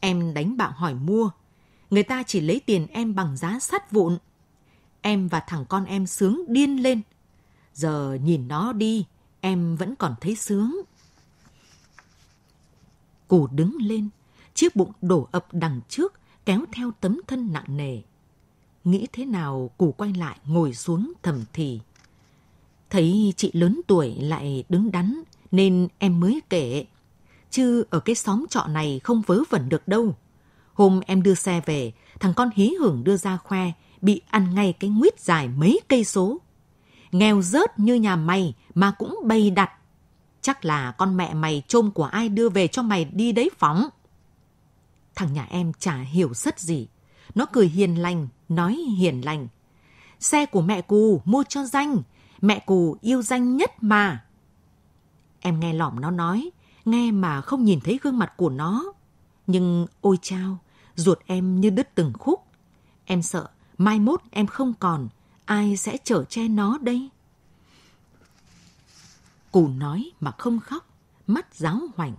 Em đánh bạo hỏi mua. Người ta chỉ lấy tiền em bằng giá sắt vụn. Em và thằng con em sướng điên lên. Giờ nhìn nó đi, em vẫn còn thấy sướng cù đứng lên, chiếc bụng đổ ập đằng trước, kéo theo tấm thân nặng nề. Nghĩ thế nào cù quay lại ngồi xuống thầm thì. Thấy chị lớn tuổi lại đứng đắn nên em mới kể. chứ ở cái xóm trọ này không vớ vẩn được đâu. Hôm em đưa xe về, thằng con hí hưởng đưa ra khoe, bị ăn ngay cái nguyết dài mấy cây số. Nghèo rớt như nhà mày mà cũng bày đặt. Chắc là con mẹ mày trôm của ai đưa về cho mày đi đấy phóng. Thằng nhà em chả hiểu sất gì. Nó cười hiền lành, nói hiền lành. Xe của mẹ cù mua cho danh, mẹ cù yêu danh nhất mà. Em nghe lỏm nó nói, nghe mà không nhìn thấy gương mặt của nó. Nhưng ôi chao, ruột em như đứt từng khúc. Em sợ, mai mốt em không còn, ai sẽ chở che nó đây? Cù nói mà không khóc, mắt giáo hoành.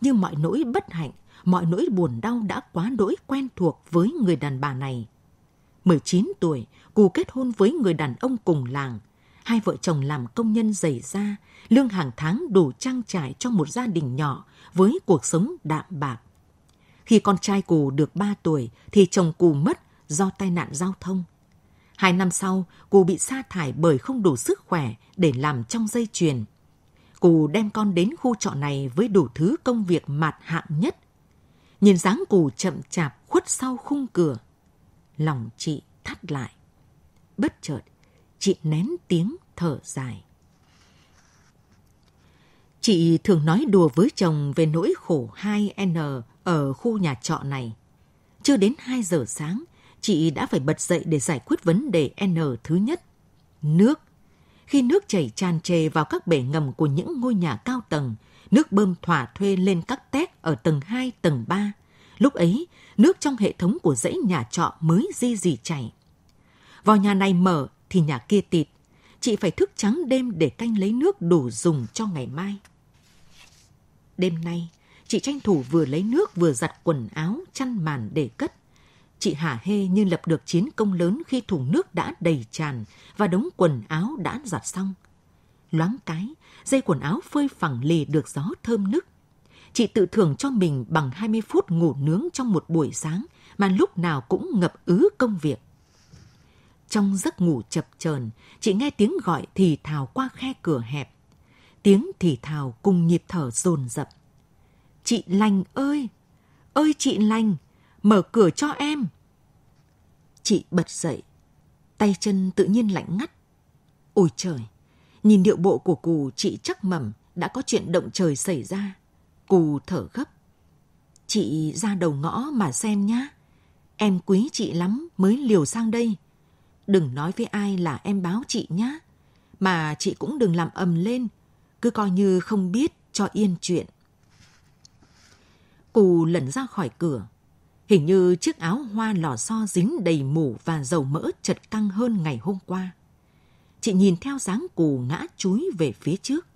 Như mọi nỗi bất hạnh, mọi nỗi buồn đau đã quá đỗi quen thuộc với người đàn bà này. 19 tuổi, Cù kết hôn với người đàn ông cùng làng. Hai vợ chồng làm công nhân dày da, lương hàng tháng đủ trang trải cho một gia đình nhỏ với cuộc sống đạm bạc. Khi con trai Cù được 3 tuổi thì chồng Cù mất do tai nạn giao thông. Hai năm sau, cụ bị sa thải bởi không đủ sức khỏe để làm trong dây chuyền. Cụ đem con đến khu trọ này với đủ thứ công việc mạt hạng nhất. Nhìn dáng cụ chậm chạp khuất sau khung cửa. Lòng chị thắt lại. Bất chợt, chị nén tiếng thở dài. Chị thường nói đùa với chồng về nỗi khổ 2N ở khu nhà trọ này. Chưa đến 2 giờ sáng, chị đã phải bật dậy để giải quyết vấn đề N thứ nhất. Nước. Khi nước chảy tràn trề vào các bể ngầm của những ngôi nhà cao tầng, nước bơm thỏa thuê lên các tét ở tầng 2, tầng 3. Lúc ấy, nước trong hệ thống của dãy nhà trọ mới di dì chảy. Vào nhà này mở thì nhà kia tịt. Chị phải thức trắng đêm để canh lấy nước đủ dùng cho ngày mai. Đêm nay, chị tranh thủ vừa lấy nước vừa giặt quần áo, chăn màn để cất. Chị hà hê như lập được chiến công lớn khi thùng nước đã đầy tràn và đống quần áo đã giặt xong. Loáng cái, dây quần áo phơi phẳng lì được gió thơm nức. Chị tự thưởng cho mình bằng 20 phút ngủ nướng trong một buổi sáng mà lúc nào cũng ngập ứ công việc. Trong giấc ngủ chập chờn, chị nghe tiếng gọi thì thào qua khe cửa hẹp. Tiếng thì thào cùng nhịp thở dồn dập. Chị lành ơi! Ơi chị lành! Mở cửa cho em! Chị bật dậy. Tay chân tự nhiên lạnh ngắt. Ôi trời! Nhìn điệu bộ của cù chị chắc mầm đã có chuyện động trời xảy ra. Cù thở gấp. Chị ra đầu ngõ mà xem nhá. Em quý chị lắm mới liều sang đây. Đừng nói với ai là em báo chị nhá. Mà chị cũng đừng làm ầm lên. Cứ coi như không biết cho yên chuyện. Cù lẩn ra khỏi cửa. Hình như chiếc áo hoa lò xo dính đầy mủ và dầu mỡ chật căng hơn ngày hôm qua. Chị nhìn theo dáng cù ngã chúi về phía trước.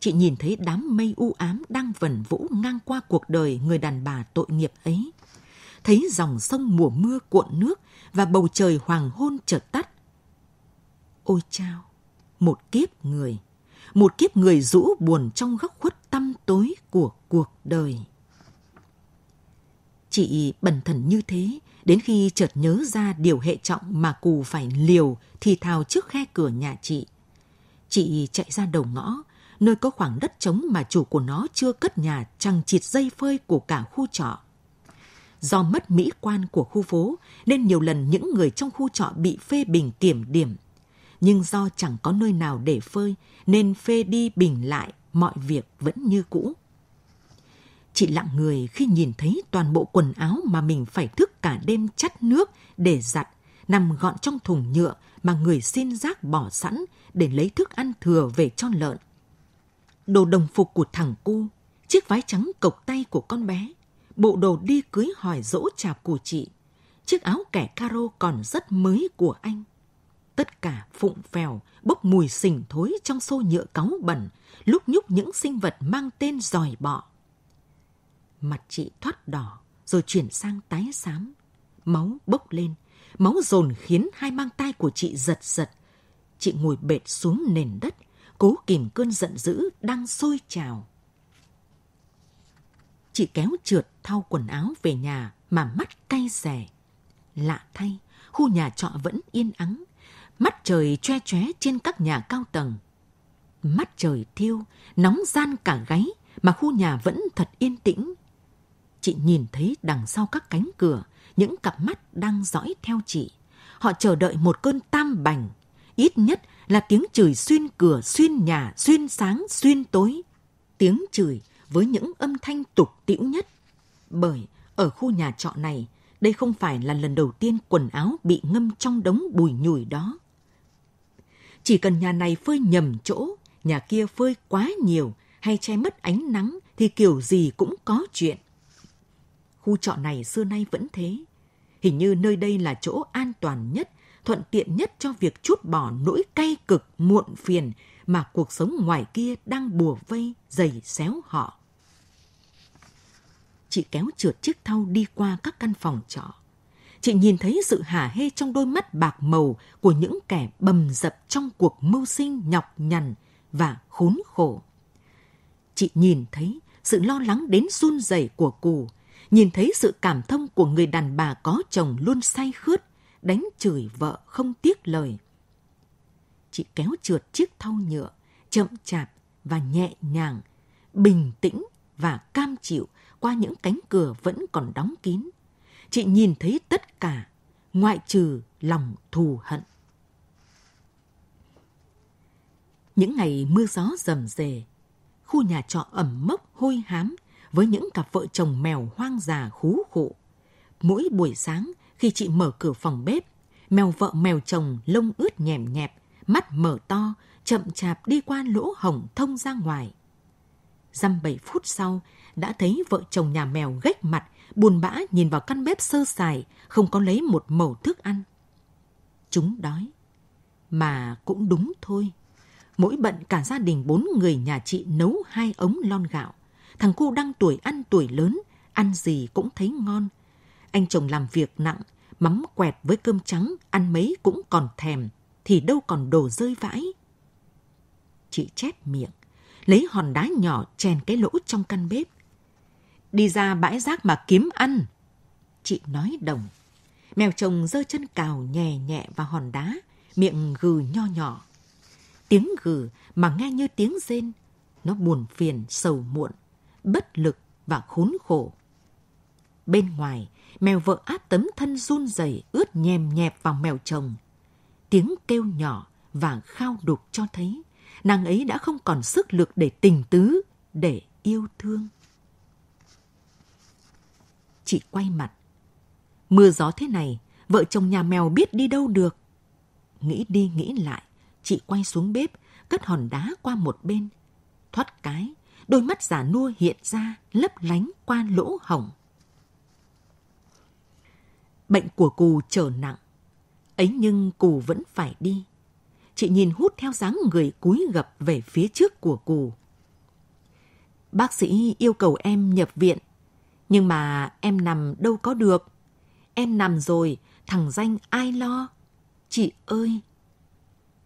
Chị nhìn thấy đám mây u ám đang vẩn vũ ngang qua cuộc đời người đàn bà tội nghiệp ấy. Thấy dòng sông mùa mưa cuộn nước và bầu trời hoàng hôn chợt tắt. Ôi chao, một kiếp người, một kiếp người rũ buồn trong góc khuất tăm tối của cuộc đời. Chị bần thần như thế, đến khi chợt nhớ ra điều hệ trọng mà cù phải liều thì thào trước khe cửa nhà chị. Chị chạy ra đầu ngõ, nơi có khoảng đất trống mà chủ của nó chưa cất nhà chằng chịt dây phơi của cả khu trọ. Do mất mỹ quan của khu phố nên nhiều lần những người trong khu trọ bị phê bình kiểm điểm. Nhưng do chẳng có nơi nào để phơi nên phê đi bình lại mọi việc vẫn như cũ. Chị lặng người khi nhìn thấy toàn bộ quần áo mà mình phải thức cả đêm chắt nước để giặt, nằm gọn trong thùng nhựa mà người xin rác bỏ sẵn để lấy thức ăn thừa về cho lợn. Đồ đồng phục của thằng cu, chiếc váy trắng cộc tay của con bé, bộ đồ đi cưới hỏi dỗ chạp của chị, chiếc áo kẻ caro còn rất mới của anh. Tất cả phụng phèo, bốc mùi sình thối trong xô nhựa cáu bẩn, lúc nhúc những sinh vật mang tên giòi bọ. Mặt chị thoát đỏ, rồi chuyển sang tái xám. Máu bốc lên, máu dồn khiến hai mang tay của chị giật giật. Chị ngồi bệt xuống nền đất, cố kìm cơn giận dữ đang sôi trào. Chị kéo trượt thau quần áo về nhà mà mắt cay xè. Lạ thay, khu nhà trọ vẫn yên ắng, mắt trời choe choé trên các nhà cao tầng. Mắt trời thiêu, nóng gian cả gáy mà khu nhà vẫn thật yên tĩnh. Chị nhìn thấy đằng sau các cánh cửa những cặp mắt đang dõi theo chị. Họ chờ đợi một cơn tam bành, ít nhất là tiếng chửi xuyên cửa, xuyên nhà, xuyên sáng, xuyên tối. Tiếng chửi với những âm thanh tục tĩu nhất. Bởi ở khu nhà trọ này, đây không phải là lần đầu tiên quần áo bị ngâm trong đống bùi nhùi đó. Chỉ cần nhà này phơi nhầm chỗ, nhà kia phơi quá nhiều hay che mất ánh nắng thì kiểu gì cũng có chuyện. Khu trọ này xưa nay vẫn thế. Hình như nơi đây là chỗ an toàn nhất, thuận tiện nhất cho việc chút bỏ nỗi cay cực muộn phiền mà cuộc sống ngoài kia đang bùa vây, dày xéo họ. Chị kéo trượt chiếc thau đi qua các căn phòng trọ. Chị nhìn thấy sự hả hê trong đôi mắt bạc màu của những kẻ bầm dập trong cuộc mưu sinh nhọc nhằn và khốn khổ. Chị nhìn thấy sự lo lắng đến run rẩy của cù, nhìn thấy sự cảm thông của người đàn bà có chồng luôn say khướt, đánh chửi vợ không tiếc lời. Chị kéo trượt chiếc thau nhựa, chậm chạp và nhẹ nhàng, bình tĩnh và cam chịu qua những cánh cửa vẫn còn đóng kín. Chị nhìn thấy tất cả, ngoại trừ lòng thù hận. Những ngày mưa gió rầm rề, khu nhà trọ ẩm mốc hôi hám với những cặp vợ chồng mèo hoang già khú khụ. Mỗi buổi sáng khi chị mở cửa phòng bếp, mèo vợ mèo chồng lông ướt nhèm nhẹp, mắt mở to, chậm chạp đi qua lỗ hổng thông ra ngoài. Dăm bảy phút sau, đã thấy vợ chồng nhà mèo gách mặt, buồn bã nhìn vào căn bếp sơ sài, không có lấy một mẩu thức ăn. Chúng đói. Mà cũng đúng thôi. Mỗi bận cả gia đình bốn người nhà chị nấu hai ống lon gạo. Thằng cu đang tuổi ăn tuổi lớn, ăn gì cũng thấy ngon. Anh chồng làm việc nặng, mắm quẹt với cơm trắng, ăn mấy cũng còn thèm, thì đâu còn đồ rơi vãi. Chị chép miệng, lấy hòn đá nhỏ chèn cái lỗ trong căn bếp. Đi ra bãi rác mà kiếm ăn. Chị nói đồng. Mèo chồng giơ chân cào nhẹ nhẹ vào hòn đá, miệng gừ nho nhỏ. Tiếng gừ mà nghe như tiếng rên, nó buồn phiền, sầu muộn, bất lực và khốn khổ. Bên ngoài, mèo vợ áp tấm thân run rẩy ướt nhèm nhẹp vào mèo chồng. Tiếng kêu nhỏ và khao đục cho thấy nàng ấy đã không còn sức lực để tình tứ, để yêu thương. Chị quay mặt. Mưa gió thế này, vợ chồng nhà mèo biết đi đâu được. Nghĩ đi nghĩ lại, chị quay xuống bếp, cất hòn đá qua một bên. Thoát cái, đôi mắt giả nua hiện ra, lấp lánh qua lỗ hổng. Bệnh của cù trở nặng, ấy nhưng cù vẫn phải đi. Chị nhìn hút theo dáng người cúi gập về phía trước của cù. Bác sĩ yêu cầu em nhập viện, nhưng mà em nằm đâu có được. Em nằm rồi, thằng danh ai lo? Chị ơi!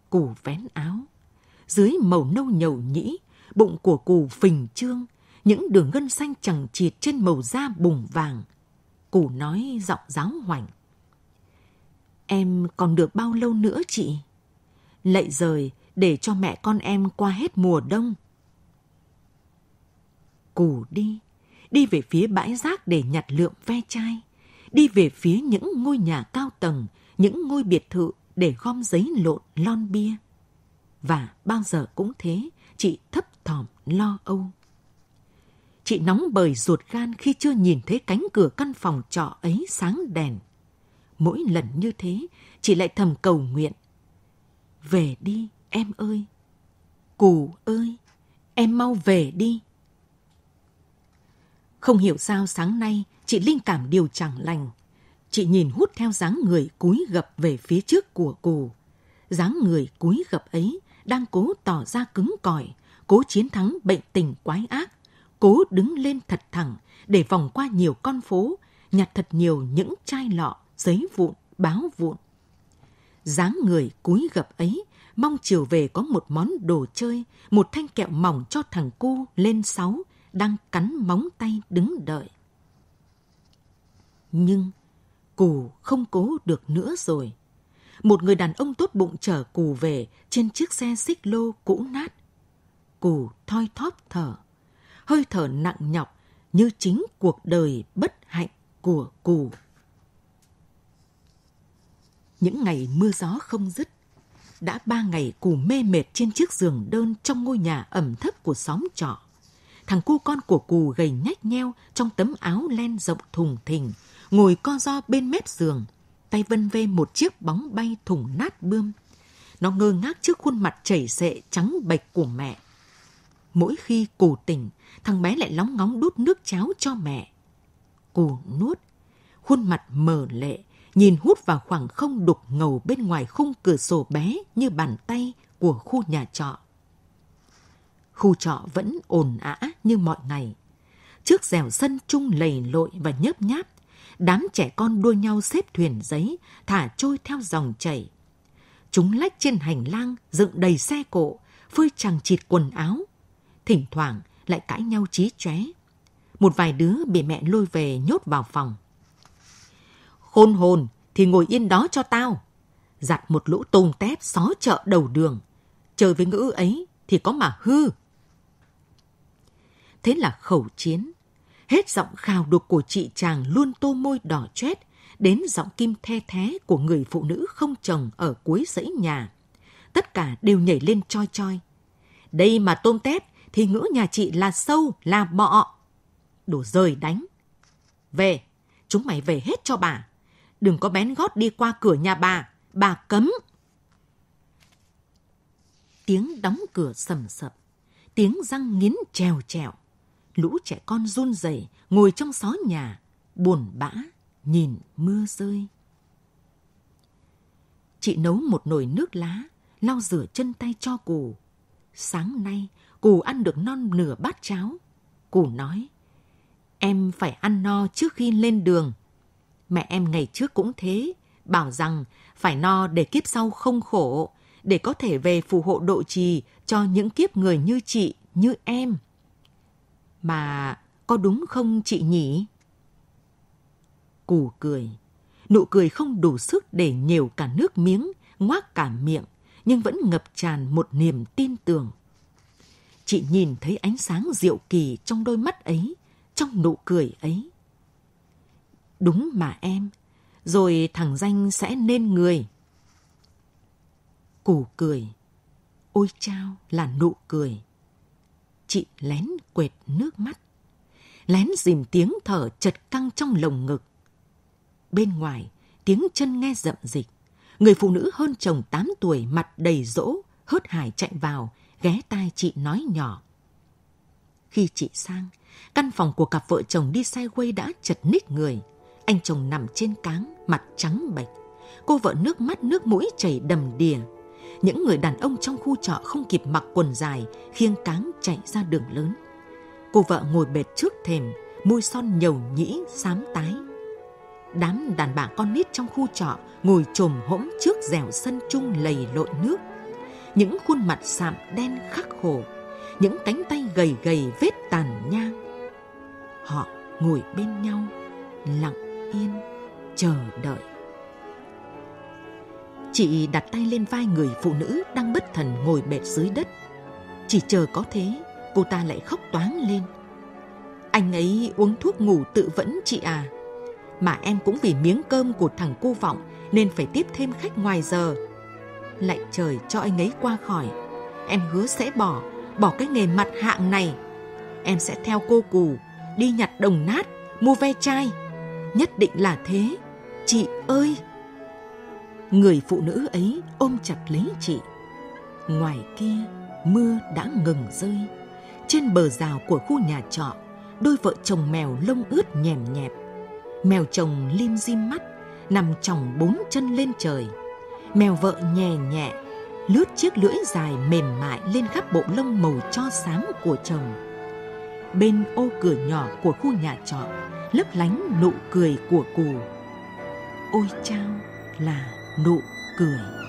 Cù vén áo. Dưới màu nâu nhầu nhĩ, bụng của cù phình trương, những đường gân xanh chẳng chịt trên màu da bùng vàng. Cù nói giọng giáo hoành. Em còn được bao lâu nữa chị? Lạy rời để cho mẹ con em qua hết mùa đông. Cù đi, đi về phía bãi rác để nhặt lượm ve chai, đi về phía những ngôi nhà cao tầng, những ngôi biệt thự để gom giấy lộn lon bia. Và bao giờ cũng thế, chị thấp thỏm lo âu. Chị nóng bời ruột gan khi chưa nhìn thấy cánh cửa căn phòng trọ ấy sáng đèn. Mỗi lần như thế, chị lại thầm cầu nguyện. Về đi, em ơi. Cù ơi, em mau về đi. Không hiểu sao sáng nay chị linh cảm điều chẳng lành. Chị nhìn hút theo dáng người cúi gập về phía trước của cù. dáng người cúi gập ấy đang cố tỏ ra cứng cỏi, cố chiến thắng bệnh tình quái ác, cố đứng lên thật thẳng để vòng qua nhiều con phố, nhặt thật nhiều những chai lọ, giấy vụn, báo vụn. dáng người cúi gập ấy mong chiều về có một món đồ chơi, một thanh kẹo mỏng cho thằng cu lên sáu, đang cắn móng tay đứng đợi. Nhưng cù không cố được nữa rồi. Một người đàn ông tốt bụng chở cù về trên chiếc xe xích lô cũ nát. Cù thoi thóp thở. hơi thở nặng nhọc như chính cuộc đời bất hạnh của cù. Những ngày mưa gió không dứt, đã ba ngày cù mê mệt trên chiếc giường đơn trong ngôi nhà ẩm thấp của xóm trọ. Thằng cu con của cù gầy nhách nheo trong tấm áo len rộng thùng thình, ngồi co ro bên mép giường, tay vân vê một chiếc bóng bay thùng nát bươm. Nó ngơ ngác trước khuôn mặt chảy xệ trắng bệch của mẹ. Mỗi khi cù tỉnh, thằng bé lại lóng ngóng đút nước cháo cho mẹ. Cù nuốt, khuôn mặt mờ lệ, nhìn hút vào khoảng không đục ngầu bên ngoài khung cửa sổ bé như bàn tay của khu nhà trọ. Khu trọ vẫn ồn ã như mọi ngày. Trước dẻo sân chung lầy lội và nhớp nháp, đám trẻ con đua nhau xếp thuyền giấy, thả trôi theo dòng chảy. Chúng lách trên hành lang, dựng đầy xe cộ, phơi chẳng chịt quần áo. Thỉnh thoảng lại cãi nhau chí chóe. Một vài đứa bị mẹ lôi về nhốt vào phòng. Khôn hồn thì ngồi yên đó cho tao. Giặt một lũ tôm tép xó chợ đầu đường. Chơi với ngữ ấy thì có mà hư. Thế là khẩu chiến. Hết giọng khào đục của chị chàng luôn tô môi đỏ chét, đến giọng kim the thé của người phụ nữ không chồng ở cuối dãy nhà. Tất cả đều nhảy lên choi choi. Đây mà tôm tép thì ngữ nhà chị là sâu, là bọ. Đồ rời đánh. Về, chúng mày về hết cho bà. Đừng có bén gót đi qua cửa nhà bà, bà cấm. Tiếng đóng cửa sầm sập, tiếng răng nghiến trèo trèo. Lũ trẻ con run rẩy ngồi trong xó nhà, buồn bã, nhìn mưa rơi. Chị nấu một nồi nước lá, lau rửa chân tay cho cù. Sáng nay, cù ăn được non nửa bát cháo. Cù nói, em phải ăn no trước khi lên đường. Mẹ em ngày trước cũng thế, bảo rằng phải no để kiếp sau không khổ, để có thể về phù hộ độ trì cho những kiếp người như chị, như em. Mà có đúng không chị nhỉ? Cù cười. Nụ cười không đủ sức để nhiều cả nước miếng, ngoác cả miệng, nhưng vẫn ngập tràn một niềm tin tưởng. Chị nhìn thấy ánh sáng diệu kỳ trong đôi mắt ấy, trong nụ cười ấy. Đúng mà em, rồi thằng danh sẽ nên người. Củ cười, ôi chao là nụ cười. Chị lén quệt nước mắt, lén dìm tiếng thở chật căng trong lồng ngực. Bên ngoài, tiếng chân nghe rậm dịch. Người phụ nữ hơn chồng 8 tuổi mặt đầy rỗ, hớt hải chạy vào, ghé tai chị nói nhỏ. Khi chị sang, căn phòng của cặp vợ chồng đi xe quay đã chật ních người. Anh chồng nằm trên cáng, mặt trắng bệch. Cô vợ nước mắt nước mũi chảy đầm đìa. Những người đàn ông trong khu trọ không kịp mặc quần dài, khiêng cáng chạy ra đường lớn. Cô vợ ngồi bệt trước thềm, môi son nhầu nhĩ, xám tái. Đám đàn bà con nít trong khu trọ ngồi trồm hỗn trước dẻo sân chung lầy lội nước. Những khuôn mặt sạm đen khắc khổ, những cánh tay gầy gầy vết tàn nhang. Họ ngồi bên nhau, lặng yên, chờ đợi. Chị đặt tay lên vai người phụ nữ đang bất thần ngồi bệt dưới đất. Chỉ chờ có thế, cô ta lại khóc toáng lên. Anh ấy uống thuốc ngủ tự vẫn chị à. Mà em cũng vì miếng cơm của thằng cu vọng nên phải tiếp thêm khách ngoài giờ. Lại trời cho anh ấy qua khỏi. Em hứa sẽ bỏ, bỏ cái nghề mặt hạng này. Em sẽ theo cô cù, đi nhặt đồng nát, mua ve chai. Nhất định là thế. Chị ơi! Người phụ nữ ấy ôm chặt lấy chị. Ngoài kia, mưa đã ngừng rơi. Trên bờ rào của khu nhà trọ, đôi vợ chồng mèo lông ướt nhèm nhẹp. Mèo chồng lim dim mắt, nằm chồng bốn chân lên trời. Mèo vợ nhẹ nhẹ, lướt chiếc lưỡi dài mềm mại lên khắp bộ lông màu cho sáng của chồng. Bên ô cửa nhỏ của khu nhà trọ, lấp lánh nụ cười của cù. Ôi chao là nụ cười.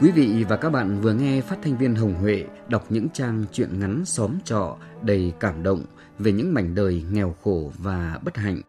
Quý vị và các bạn vừa nghe phát thanh viên Hồng Huệ đọc những trang truyện ngắn xóm trọ đầy cảm động về những mảnh đời nghèo khổ và bất hạnh.